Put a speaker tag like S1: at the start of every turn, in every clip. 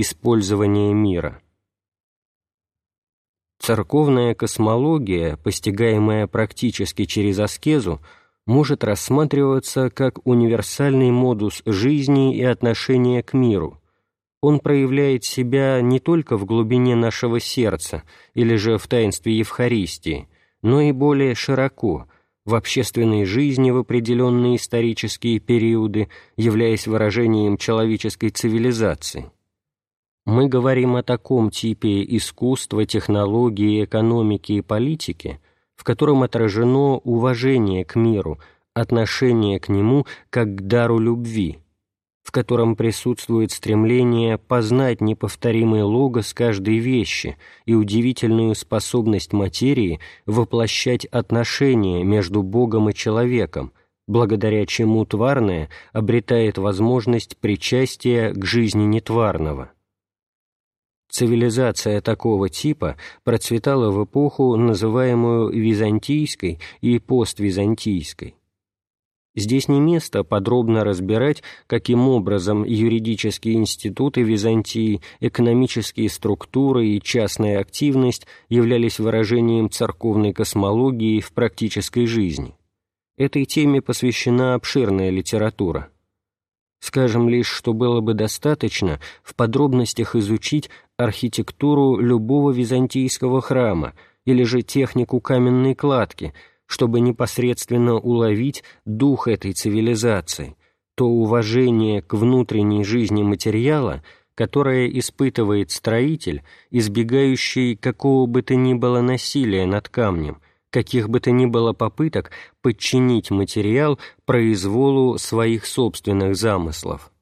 S1: использования мира. Церковная космология, постигаемая практически через аскезу, может рассматриваться как универсальный модус жизни и отношения к миру. Он проявляет себя не только в глубине нашего сердца или же в таинстве Евхаристии, но и более широко, в общественной жизни в определенные исторические периоды, являясь выражением человеческой цивилизации. Мы говорим о таком типе искусства, технологии, экономики и политики, в котором отражено уважение к миру, отношение к нему как к дару любви, в котором присутствует стремление познать неповторимый логос каждой вещи и удивительную способность материи воплощать отношения между Богом и человеком, благодаря чему тварное обретает возможность причастия к жизни нетварного. Цивилизация такого типа процветала в эпоху, называемую византийской и поствизантийской. Здесь не место подробно разбирать, каким образом юридические институты Византии, экономические структуры и частная активность являлись выражением церковной космологии в практической жизни. Этой теме посвящена обширная литература. Скажем лишь, что было бы достаточно в подробностях изучить архитектуру любого византийского храма или же технику каменной кладки, чтобы непосредственно уловить дух этой цивилизации, то уважение к внутренней жизни материала, которое испытывает строитель, избегающий какого бы то ни было насилия над камнем, каких бы то ни было попыток подчинить материал произволу своих собственных замыслов.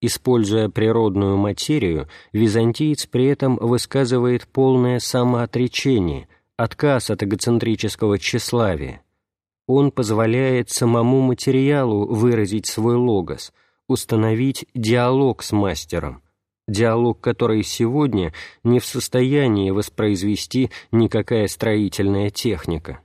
S1: Используя природную материю, византиец при этом высказывает полное самоотречение, отказ от эгоцентрического тщеславия. Он позволяет самому материалу выразить свой логос, установить диалог с мастером – диалог который сегодня не в состоянии воспроизвести никакая строительная техника.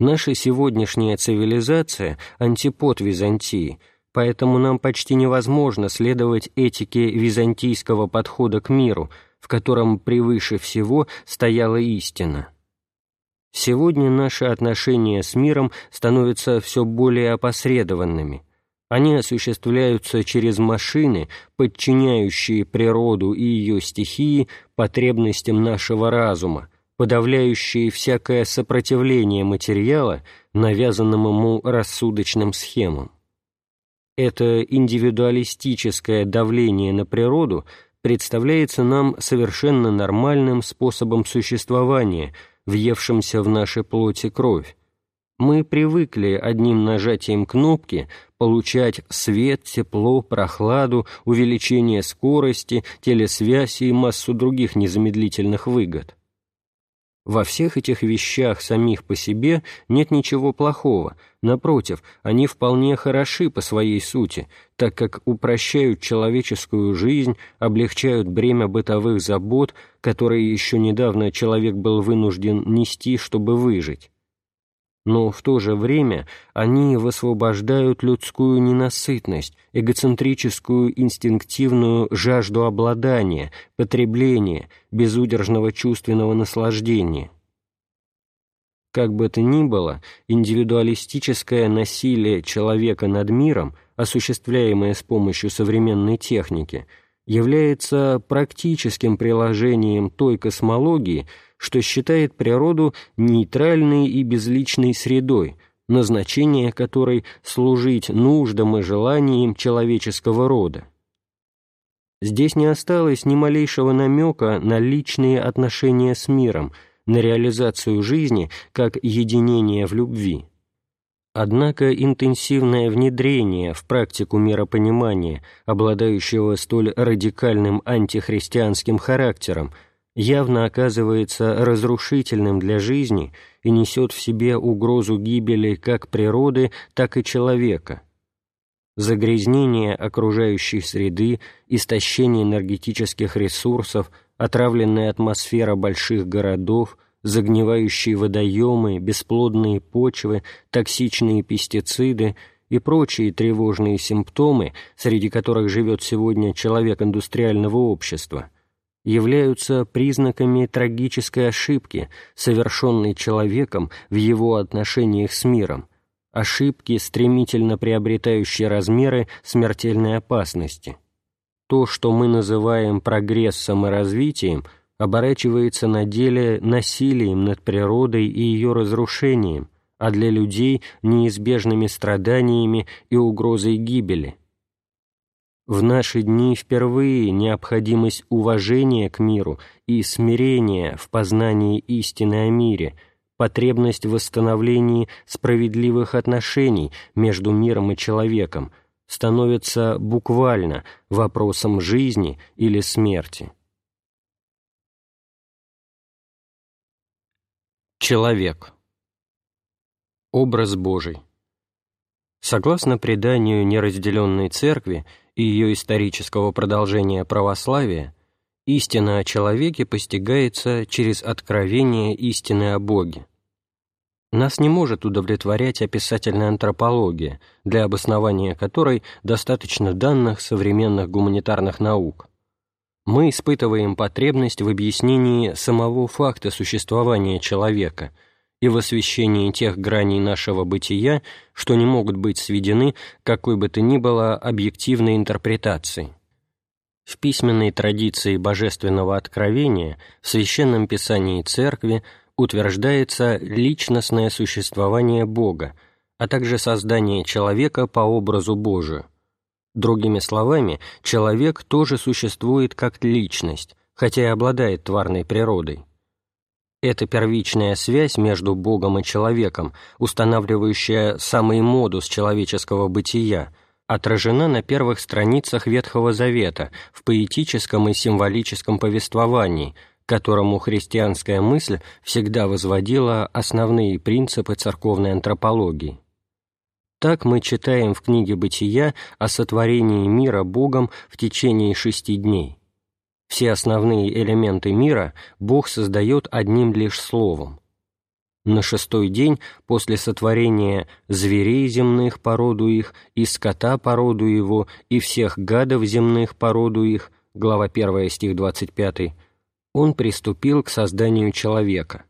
S1: Наша сегодняшняя цивилизация – антипод Византии, поэтому нам почти невозможно следовать этике византийского подхода к миру, в котором превыше всего стояла истина. Сегодня наши отношения с миром становятся все более опосредованными – они осуществляются через машины, подчиняющие природу и ее стихии потребностям нашего разума, подавляющие всякое сопротивление материала, навязанному ему рассудочным схемам. Это индивидуалистическое давление на природу представляется нам совершенно нормальным способом существования, въевшимся в наши плоти кровь, мы привыкли одним нажатием кнопки получать свет, тепло, прохладу, увеличение скорости, телесвязь и массу других незамедлительных выгод. Во всех этих вещах самих по себе нет ничего плохого, напротив, они вполне хороши по своей сути, так как упрощают человеческую жизнь, облегчают бремя бытовых забот, которые еще недавно человек был вынужден нести, чтобы выжить но в то же время они высвобождают людскую ненасытность, эгоцентрическую инстинктивную жажду обладания, потребления, безудержного чувственного наслаждения. Как бы то ни было, индивидуалистическое насилие человека над миром, осуществляемое с помощью современной техники, является практическим приложением той космологии, что считает природу нейтральной и безличной средой, назначение которой служить нуждам и желаниям человеческого рода. Здесь не осталось ни малейшего намека на личные отношения с миром, на реализацию жизни как единение в любви. Однако интенсивное внедрение в практику миропонимания, обладающего столь радикальным антихристианским характером, явно оказывается разрушительным для жизни и несет в себе угрозу гибели как природы, так и человека. Загрязнение окружающей среды, истощение энергетических ресурсов, отравленная атмосфера больших городов, загнивающие водоемы, бесплодные почвы, токсичные пестициды и прочие тревожные симптомы, среди которых живет сегодня человек индустриального общества, являются признаками трагической ошибки, совершенной человеком в его отношениях с миром, ошибки, стремительно приобретающие размеры смертельной опасности. То, что мы называем прогрессом и развитием, оборачивается на деле насилием над природой и ее разрушением, а для людей – неизбежными страданиями и угрозой гибели. В наши дни впервые необходимость уважения к миру и смирения в познании истины о мире, потребность в восстановлении справедливых отношений между миром и человеком становится буквально вопросом жизни или смерти. Человек Образ Божий. Согласно преданию неразделенной церкви и ее исторического продолжения православия, истина о человеке постигается через откровение истины о Боге. Нас не может удовлетворять описательная антропология, для обоснования которой достаточно данных современных гуманитарных наук. Мы испытываем потребность в объяснении самого факта существования человека – и в освещении тех граней нашего бытия, что не могут быть сведены какой бы то ни было объективной интерпретацией. В письменной традиции божественного откровения в Священном Писании Церкви утверждается личностное существование Бога, а также создание человека по образу Божию. Другими словами, человек тоже существует как личность, хотя и обладает тварной природой. Эта первичная связь между Богом и человеком, устанавливающая самый модус человеческого бытия, отражена на первых страницах Ветхого Завета в поэтическом и символическом повествовании, которому христианская мысль всегда возводила основные принципы церковной антропологии. Так мы читаем в книге «Бытия» о сотворении мира Богом в течение шести дней – все основные элементы мира Бог создает одним лишь словом. На шестой день после сотворения зверей земных породу их, и скота породу его, и всех гадов земных породу их, глава 1 стих 25, он приступил к созданию человека.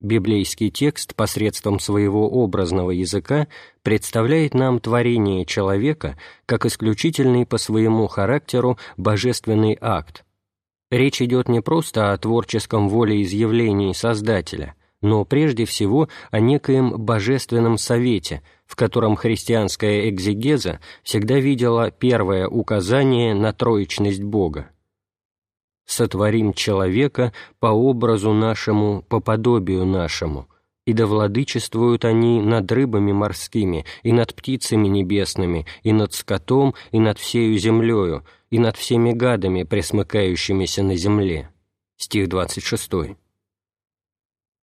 S1: Библейский текст посредством своего образного языка представляет нам творение человека как исключительный по своему характеру божественный акт, Речь идет не просто о творческом волеизъявлении Создателя, но прежде всего о некоем божественном совете, в котором христианская экзегеза всегда видела первое указание на троичность Бога. «Сотворим человека по образу нашему, по подобию нашему, и да владычествуют они над рыбами морскими, и над птицами небесными, и над скотом, и над всею землею, и над всеми гадами, пресмыкающимися на земле». Стих 26.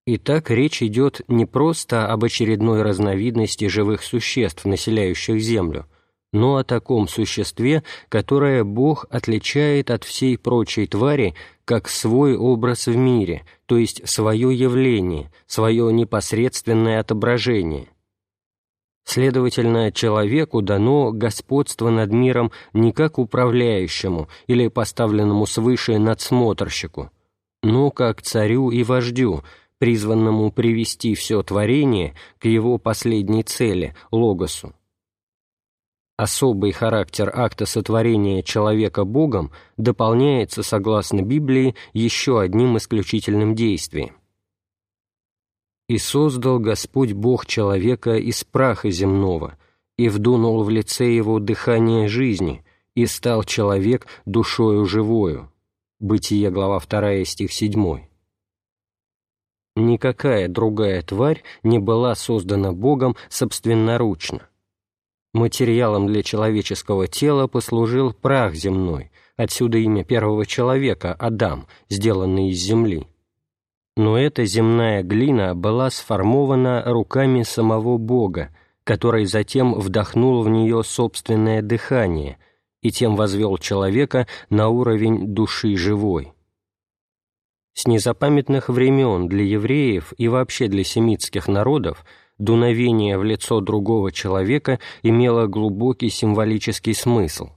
S1: Итак, речь идет не просто об очередной разновидности живых существ, населяющих Землю, но о таком существе, которое Бог отличает от всей прочей твари как свой образ в мире, то есть свое явление, свое непосредственное отображение. Следовательно, человеку дано господство над миром не как управляющему или поставленному свыше надсмотрщику, но как царю и вождю, призванному привести все творение к его последней цели – логосу. Особый характер акта сотворения человека Богом дополняется, согласно Библии, еще одним исключительным действием. «И создал Господь Бог человека из праха земного, и вдунул в лице его дыхание жизни, и стал человек душою живою». Бытие, глава 2, стих 7. Никакая другая тварь не была создана Богом собственноручно Материалом для человеческого тела послужил прах земной, отсюда имя первого человека, Адам, сделанный из земли. Но эта земная глина была сформована руками самого Бога, который затем вдохнул в нее собственное дыхание и тем возвел человека на уровень души живой. С незапамятных времен для евреев и вообще для семитских народов дуновение в лицо другого человека имело глубокий символический смысл.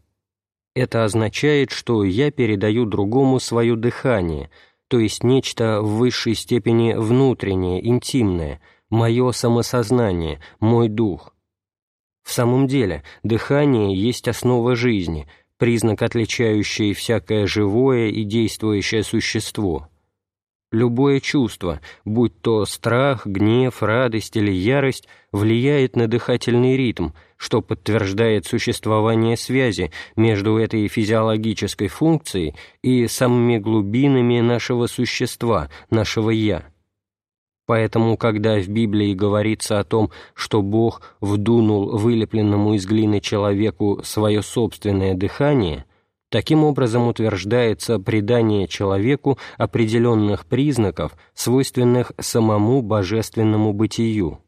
S1: Это означает, что я передаю другому свое дыхание, то есть нечто в высшей степени внутреннее, интимное, мое самосознание, мой дух. В самом деле, дыхание есть основа жизни, признак, отличающий всякое живое и действующее существо – Любое чувство, будь то страх, гнев, радость или ярость, влияет на дыхательный ритм, что подтверждает существование связи между этой физиологической функцией и самыми глубинами нашего существа, нашего «я». Поэтому, когда в Библии говорится о том, что Бог вдунул вылепленному из глины человеку свое собственное дыхание – Таким образом утверждается придание человеку определенных признаков, свойственных самому божественному бытию.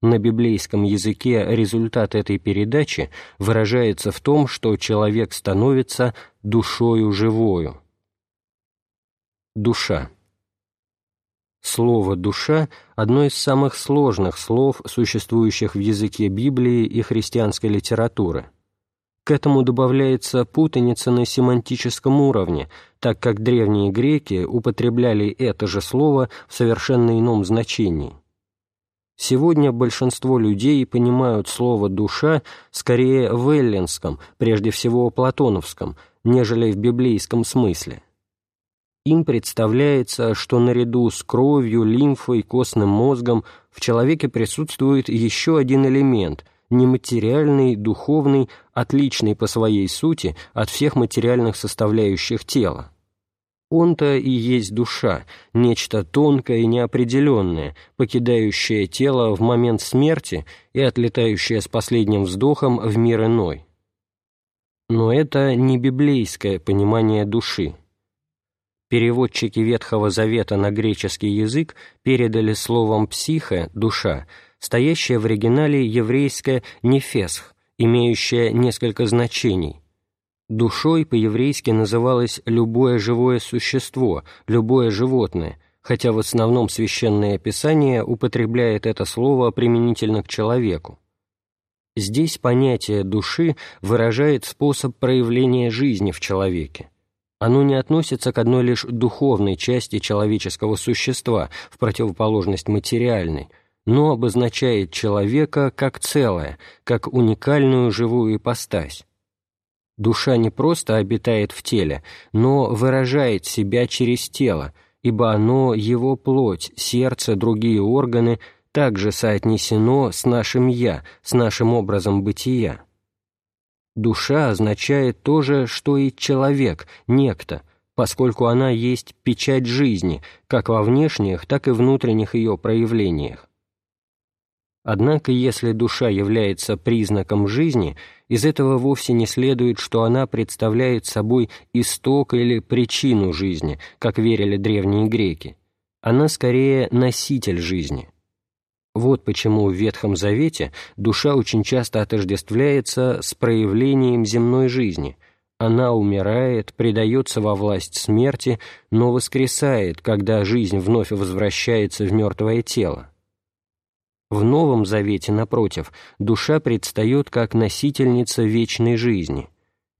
S1: На библейском языке результат этой передачи выражается в том, что человек становится душою живою. Душа. Слово «душа» — одно из самых сложных слов, существующих в языке Библии и христианской литературы — к этому добавляется путаница на семантическом уровне, так как древние греки употребляли это же слово в совершенно ином значении. Сегодня большинство людей понимают слово «душа» скорее в эллинском, прежде всего платоновском, нежели в библейском смысле. Им представляется, что наряду с кровью, лимфой, костным мозгом в человеке присутствует еще один элемент – нематериальный, духовный, отличный по своей сути от всех материальных составляющих тела. Он-то и есть душа, нечто тонкое и неопределенное, покидающее тело в момент смерти и отлетающее с последним вздохом в мир иной. Но это не библейское понимание души. Переводчики Ветхого Завета на греческий язык передали словом «психе» — «душа», стоящее в оригинале еврейское «нефесх», имеющее несколько значений. Душой по-еврейски называлось любое живое существо, любое животное, хотя в основном Священное Писание употребляет это слово применительно к человеку. Здесь понятие души выражает способ проявления жизни в человеке. Оно не относится к одной лишь духовной части человеческого существа, в противоположность материальной, но обозначает человека как целое, как уникальную живую ипостась. Душа не просто обитает в теле, но выражает себя через тело, ибо оно, его плоть, сердце, другие органы также соотнесено с нашим «я», с нашим образом бытия. Душа означает то же, что и человек, некто, поскольку она есть печать жизни, как во внешних, так и внутренних ее проявлениях. Однако, если душа является признаком жизни, из этого вовсе не следует, что она представляет собой исток или причину жизни, как верили древние греки. Она скорее носитель жизни. Вот почему в Ветхом Завете душа очень часто отождествляется с проявлением земной жизни. Она умирает, предается во власть смерти, но воскресает, когда жизнь вновь возвращается в мертвое тело. В Новом Завете, напротив, душа предстает как носительница вечной жизни.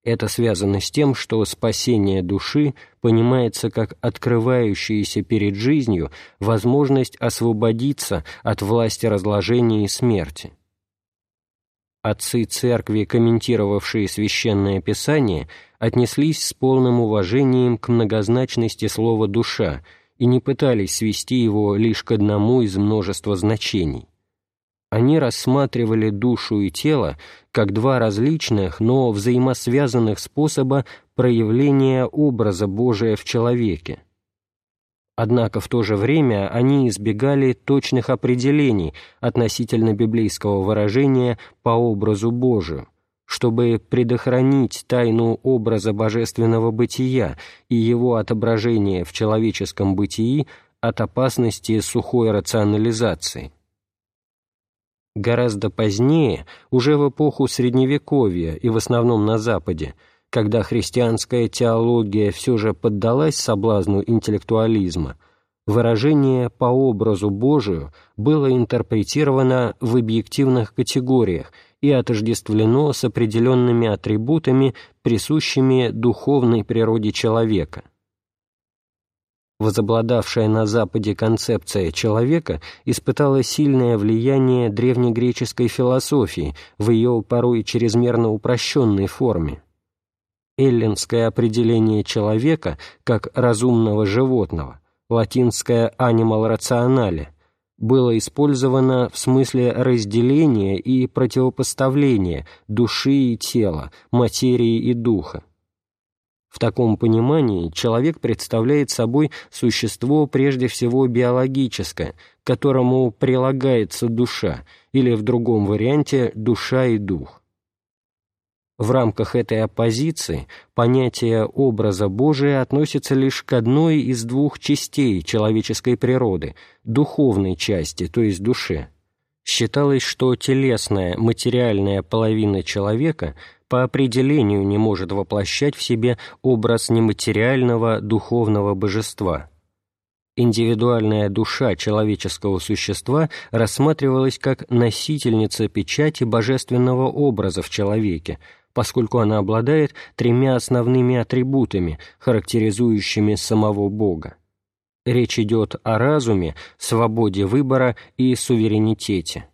S1: Это связано с тем, что спасение души понимается как открывающаяся перед жизнью возможность освободиться от власти разложения и смерти. Отцы церкви, комментировавшие Священное Писание, отнеслись с полным уважением к многозначности слова «душа» и не пытались свести его лишь к одному из множества значений они рассматривали душу и тело как два различных, но взаимосвязанных способа проявления образа Божия в человеке. Однако в то же время они избегали точных определений относительно библейского выражения «по образу Божию», чтобы предохранить тайну образа божественного бытия и его отображения в человеческом бытии от опасности сухой рационализации. Гораздо позднее, уже в эпоху Средневековья и в основном на Западе, когда христианская теология все же поддалась соблазну интеллектуализма, выражение «по образу Божию» было интерпретировано в объективных категориях и отождествлено с определенными атрибутами, присущими духовной природе человека. Возобладавшая на Западе концепция человека испытала сильное влияние древнегреческой философии в ее порой чрезмерно упрощенной форме. Эллинское определение человека как разумного животного – латинское «animal rationale», было использовано в смысле разделения и противопоставления души и тела, материи и духа. В таком понимании человек представляет собой существо прежде всего биологическое, к которому прилагается душа, или в другом варианте душа и дух. В рамках этой оппозиции понятие образа Божия относится лишь к одной из двух частей человеческой природы – духовной части, то есть душе. Считалось, что телесная, материальная половина человека по определению не может воплощать в себе образ нематериального духовного божества. Индивидуальная душа человеческого существа рассматривалась как носительница печати божественного образа в человеке – поскольку она обладает тремя основными атрибутами, характеризующими самого Бога. Речь идет о разуме, свободе выбора и суверенитете.